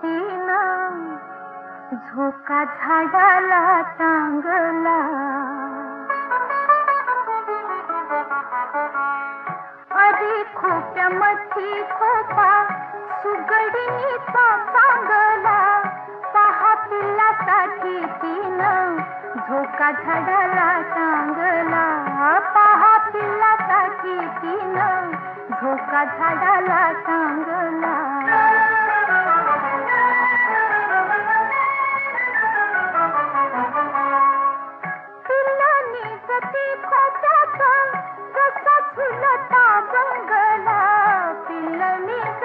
पीना झोका झाडाला टांगला अरे खोप्या मठी खोपा सुगडीचा चांगला तो पहा पिल्लासाठी तिनं झोका झाडाला टांगला पहा पिल्लासाठी तिनं झोका झाडाला टांगला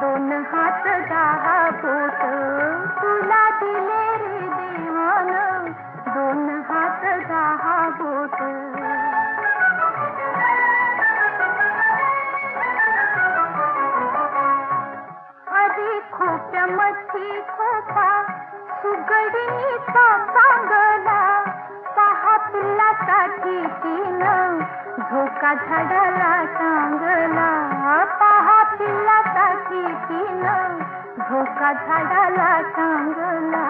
दोन हात दहा बोट तुला दिले रे देवान दोन हात दहा बोट अरे खोपा पहा तुलासाठी तीन झोका झाडाला पहा पिल्ला तिला धोका झाडाला सांगला